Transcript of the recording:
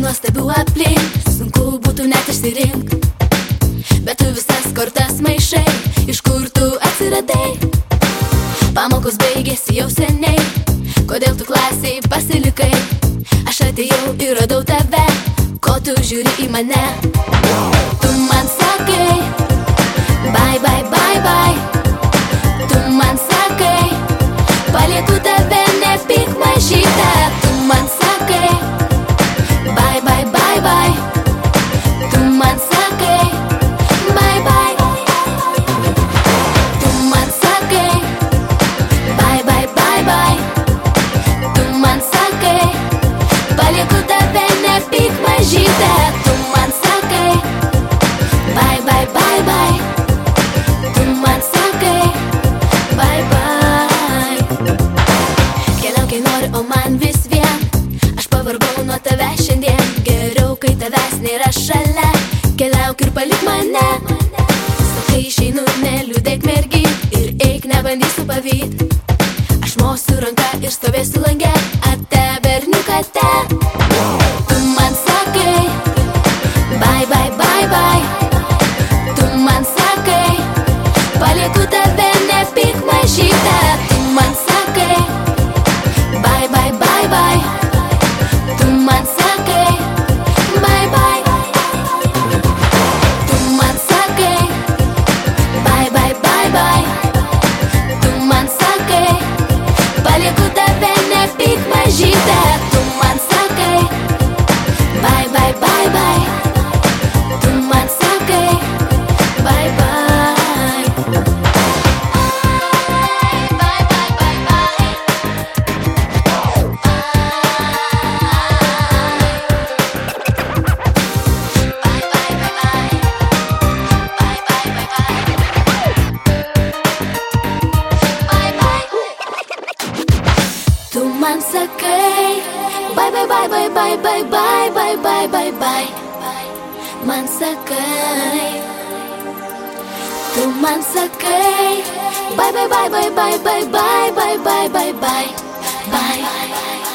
nuostabių aplink, sunku būtų net išsirinkti. Bet tu visas kortas maišai, iš kur tu atsiradai. Pamokos baigėsi jau seniai, kodėl tu klasiai pasilikai. Aš atėjau ir radau tave, ko tu žiūri į mane. Tu nori, o man vis vien. Aš pavargau nuo tave šiandien. Geriau, kai tavęs nėra šalia. Keliauk ir palik mane. Sakai, išeinu, neliūdėk mergi. Ir eik, nebandysiu pavyt. Aš mosiu ranką ir stovėsiu langė. Ate berniukate. Tu man Туман сакай, бай бай бай бай бай бай бай бай бай бай бай мансакай. Туман сакай, бай бай бай бай бай бай бай бай бай бай бай бай.